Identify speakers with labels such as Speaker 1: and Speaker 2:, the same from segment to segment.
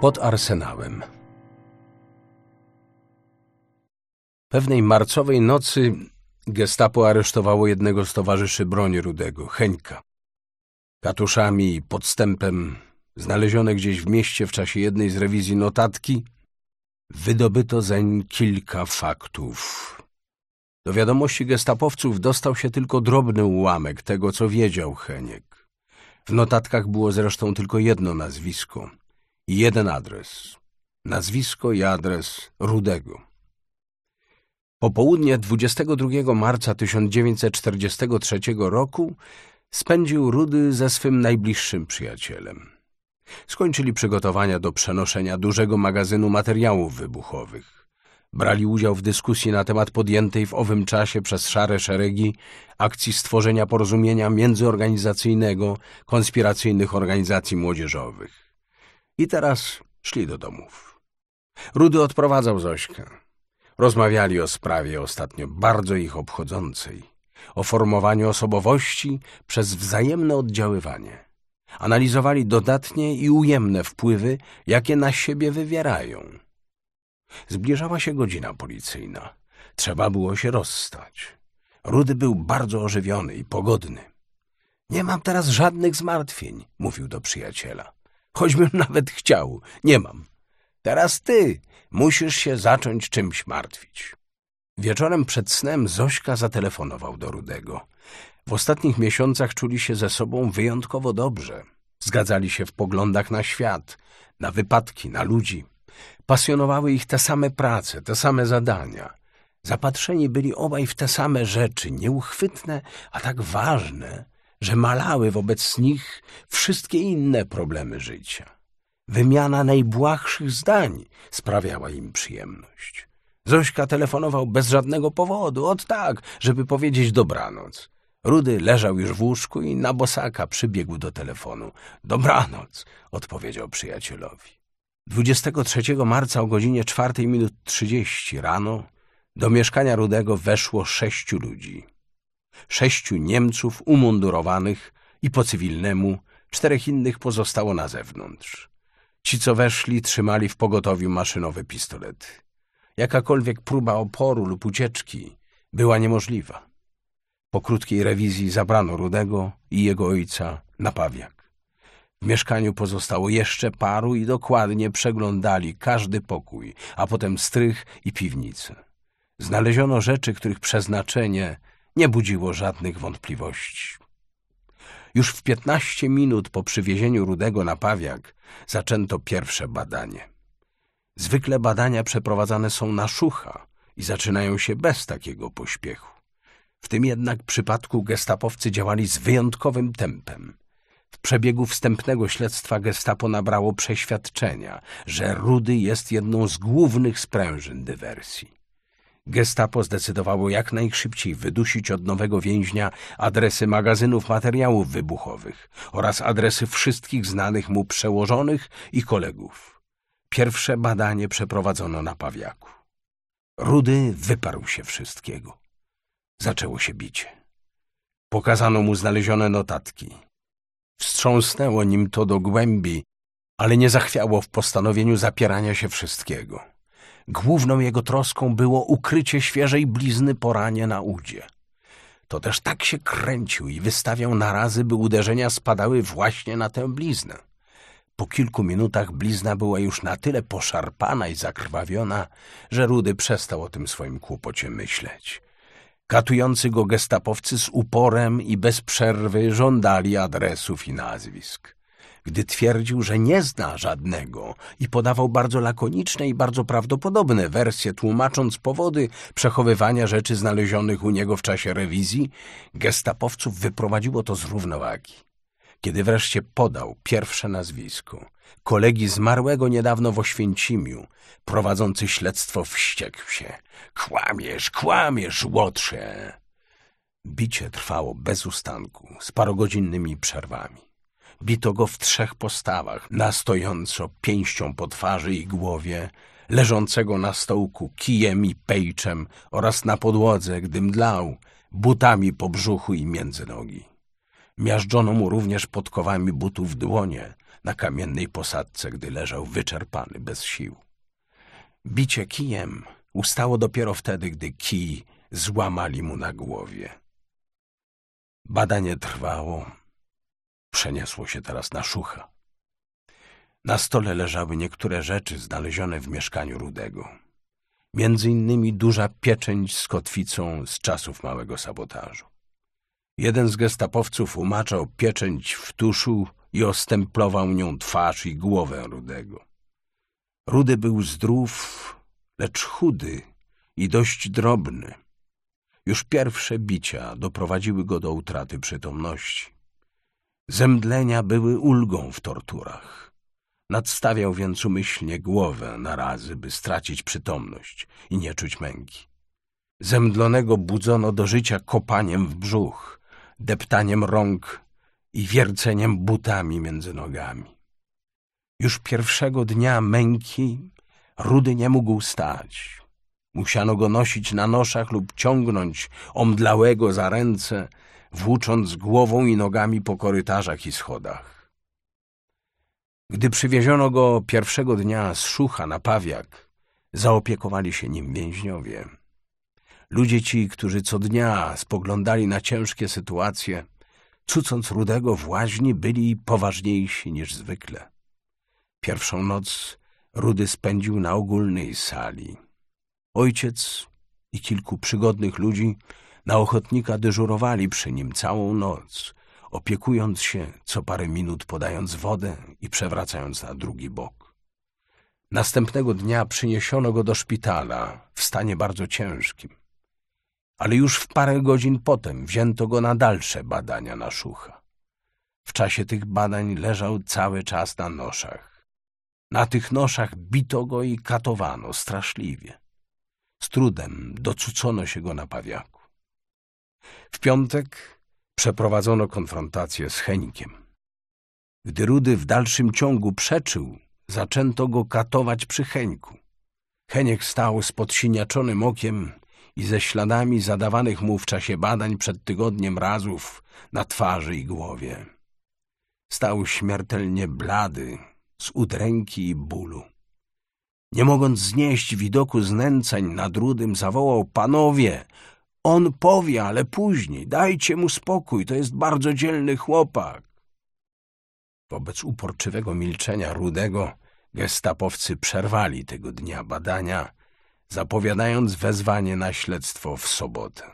Speaker 1: Pod arsenałem. Pewnej marcowej nocy gestapo aresztowało jednego z towarzyszy broni Rudego, Heńka. Katuszami i podstępem znalezione gdzieś w mieście w czasie jednej z rewizji notatki wydobyto zeń kilka faktów. Do wiadomości gestapowców dostał się tylko drobny ułamek tego, co wiedział Heniek. W notatkach było zresztą tylko jedno nazwisko jeden adres. Nazwisko i adres Rudego. Popołudnie 22 marca 1943 roku spędził Rudy ze swym najbliższym przyjacielem. Skończyli przygotowania do przenoszenia dużego magazynu materiałów wybuchowych. Brali udział w dyskusji na temat podjętej w owym czasie przez szare szeregi akcji stworzenia porozumienia międzyorganizacyjnego konspiracyjnych organizacji młodzieżowych. I teraz szli do domów. Rudy odprowadzał Zośkę. Rozmawiali o sprawie ostatnio bardzo ich obchodzącej, o formowaniu osobowości przez wzajemne oddziaływanie. Analizowali dodatnie i ujemne wpływy, jakie na siebie wywierają. Zbliżała się godzina policyjna. Trzeba było się rozstać. Rudy był bardzo ożywiony i pogodny. Nie mam teraz żadnych zmartwień, mówił do przyjaciela. Choćbym nawet chciał, nie mam. Teraz ty musisz się zacząć czymś martwić. Wieczorem przed snem Zośka zatelefonował do Rudego. W ostatnich miesiącach czuli się ze sobą wyjątkowo dobrze. Zgadzali się w poglądach na świat, na wypadki, na ludzi. Pasjonowały ich te same prace, te same zadania. Zapatrzeni byli obaj w te same rzeczy, nieuchwytne, a tak ważne, że malały wobec nich wszystkie inne problemy życia. Wymiana najbłahszych zdań sprawiała im przyjemność. Zośka telefonował bez żadnego powodu, od tak, żeby powiedzieć dobranoc. Rudy leżał już w łóżku i na bosaka przybiegł do telefonu. Dobranoc, odpowiedział przyjacielowi. 23 marca o godzinie 4 minut 30 rano do mieszkania Rudego weszło sześciu ludzi. Sześciu Niemców umundurowanych i po cywilnemu, czterech innych pozostało na zewnątrz. Ci, co weszli, trzymali w pogotowiu maszynowe pistolety. Jakakolwiek próba oporu lub ucieczki była niemożliwa. Po krótkiej rewizji zabrano Rudego i jego ojca na pawiak. W mieszkaniu pozostało jeszcze paru i dokładnie przeglądali każdy pokój, a potem strych i piwnicę. Znaleziono rzeczy, których przeznaczenie nie budziło żadnych wątpliwości. Już w piętnaście minut po przywiezieniu Rudego na pawiak zaczęto pierwsze badanie. Zwykle badania przeprowadzane są na szucha i zaczynają się bez takiego pośpiechu. W tym jednak przypadku gestapowcy działali z wyjątkowym tempem. W przebiegu wstępnego śledztwa gestapo nabrało przeświadczenia, że Rudy jest jedną z głównych sprężyn dywersji. Gestapo zdecydowało jak najszybciej wydusić od nowego więźnia adresy magazynów materiałów wybuchowych oraz adresy wszystkich znanych mu przełożonych i kolegów. Pierwsze badanie przeprowadzono na Pawiaku. Rudy wyparł się wszystkiego. Zaczęło się bicie. Pokazano mu znalezione notatki. Wstrząsnęło nim to do głębi, ale nie zachwiało w postanowieniu zapierania się wszystkiego. Główną jego troską było ukrycie świeżej blizny po ranie na udzie. To też tak się kręcił i wystawiał narazy, by uderzenia spadały właśnie na tę bliznę. Po kilku minutach blizna była już na tyle poszarpana i zakrwawiona, że Rudy przestał o tym swoim kłopocie myśleć. Katujący go gestapowcy z uporem i bez przerwy żądali adresów i nazwisk. Gdy twierdził, że nie zna żadnego i podawał bardzo lakoniczne i bardzo prawdopodobne wersje, tłumacząc powody przechowywania rzeczy znalezionych u niego w czasie rewizji, gestapowców wyprowadziło to z równowagi. Kiedy wreszcie podał pierwsze nazwisko, kolegi zmarłego niedawno w Oświęcimiu, prowadzący śledztwo wściekł się. Kłamiesz, kłamiesz, łotrze! Bicie trwało bez ustanku, z parogodzinnymi przerwami. Bito go w trzech postawach, na stojąco pięścią po twarzy i głowie, leżącego na stołku kijem i pejczem oraz na podłodze, gdy mdlał, butami po brzuchu i między nogi. Miażdżono mu również podkowami butów dłonie na kamiennej posadce, gdy leżał wyczerpany, bez sił. Bicie kijem ustało dopiero wtedy, gdy kij złamali mu na głowie. Badanie trwało. Przeniosło się teraz na szucha. Na stole leżały niektóre rzeczy znalezione w mieszkaniu Rudego. Między innymi duża pieczęć z kotwicą z czasów małego sabotażu. Jeden z gestapowców umaczał pieczęć w tuszu i ostemplował nią twarz i głowę Rudego. Rudy był zdrów, lecz chudy i dość drobny. Już pierwsze bicia doprowadziły go do utraty przytomności. Zemdlenia były ulgą w torturach. Nadstawiał więc umyślnie głowę na razy, by stracić przytomność i nie czuć męki. Zemdlonego budzono do życia kopaniem w brzuch, deptaniem rąk i wierceniem butami między nogami. Już pierwszego dnia męki Rudy nie mógł stać. Musiano go nosić na noszach lub ciągnąć omdlałego za ręce, włócząc głową i nogami po korytarzach i schodach. Gdy przywieziono go pierwszego dnia z szucha na pawiak, zaopiekowali się nim więźniowie. Ludzie ci, którzy co dnia spoglądali na ciężkie sytuacje, cucąc rudego w łaźni, byli poważniejsi niż zwykle. Pierwszą noc Rudy spędził na ogólnej sali. Ojciec i kilku przygodnych ludzi na ochotnika dyżurowali przy nim całą noc, opiekując się co parę minut podając wodę i przewracając na drugi bok. Następnego dnia przyniesiono go do szpitala w stanie bardzo ciężkim, ale już w parę godzin potem wzięto go na dalsze badania na szucha. W czasie tych badań leżał cały czas na noszach. Na tych noszach bito go i katowano straszliwie. Trudem docucono się go na pawiaku. W piątek przeprowadzono konfrontację z Henikiem. Gdy Rudy w dalszym ciągu przeczył, zaczęto go katować przy Heńku. Heniek stał z podsiniaczonym okiem i ze śladami zadawanych mu w czasie badań przed tygodniem razów na twarzy i głowie. Stał śmiertelnie blady, z udręki i bólu. Nie mogąc znieść widoku znęcań nad Rudym, zawołał — Panowie, on powie, ale później, dajcie mu spokój, to jest bardzo dzielny chłopak. Wobec uporczywego milczenia Rudego gestapowcy przerwali tego dnia badania, zapowiadając wezwanie na śledztwo w sobotę.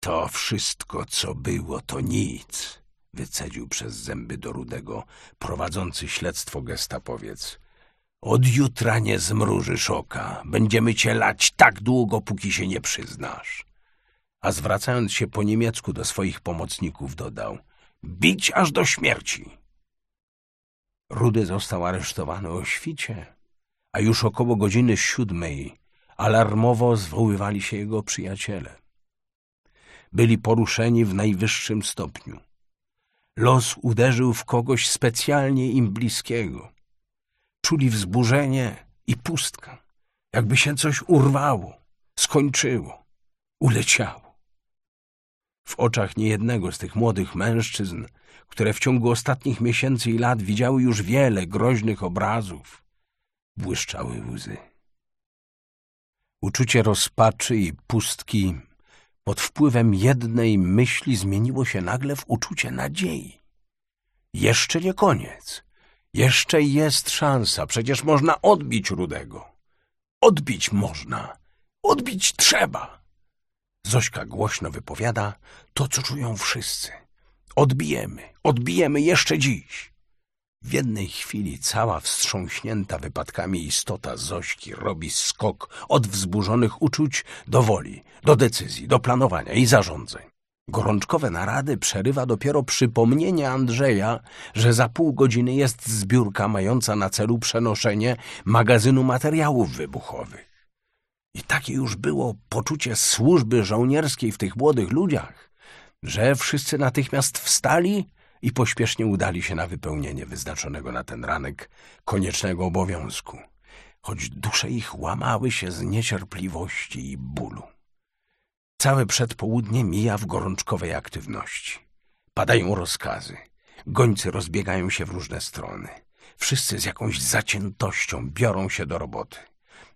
Speaker 1: To wszystko, co było, to nic, wycedził przez zęby do Rudego prowadzący śledztwo gestapowiec. Od jutra nie zmrużysz oka. Będziemy cię lać tak długo, póki się nie przyznasz. A zwracając się po niemiecku do swoich pomocników dodał bić aż do śmierci. Rudy został aresztowany o świcie, a już około godziny siódmej alarmowo zwoływali się jego przyjaciele. Byli poruszeni w najwyższym stopniu. Los uderzył w kogoś specjalnie im bliskiego czuli wzburzenie i pustka, jakby się coś urwało, skończyło, uleciało. W oczach niejednego z tych młodych mężczyzn, które w ciągu ostatnich miesięcy i lat widziały już wiele groźnych obrazów, błyszczały łzy. Uczucie rozpaczy i pustki pod wpływem jednej myśli zmieniło się nagle w uczucie nadziei. Jeszcze nie koniec. Jeszcze jest szansa, przecież można odbić Rudego. Odbić można, odbić trzeba. Zośka głośno wypowiada to, co czują wszyscy. Odbijemy, odbijemy jeszcze dziś. W jednej chwili cała wstrząśnięta wypadkami istota Zośki robi skok od wzburzonych uczuć do woli, do decyzji, do planowania i zarządzeń. Gorączkowe narady przerywa dopiero przypomnienie Andrzeja, że za pół godziny jest zbiórka mająca na celu przenoszenie magazynu materiałów wybuchowych. I takie już było poczucie służby żołnierskiej w tych młodych ludziach, że wszyscy natychmiast wstali i pośpiesznie udali się na wypełnienie wyznaczonego na ten ranek koniecznego obowiązku, choć dusze ich łamały się z niecierpliwości i bólu. Całe przedpołudnie mija w gorączkowej aktywności. Padają rozkazy. Gońcy rozbiegają się w różne strony. Wszyscy z jakąś zaciętością biorą się do roboty.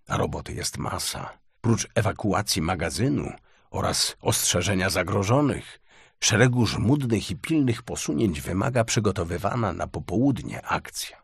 Speaker 1: A roboty jest masa. Prócz ewakuacji magazynu oraz ostrzeżenia zagrożonych, szeregu żmudnych i pilnych posunięć wymaga przygotowywana na popołudnie akcja.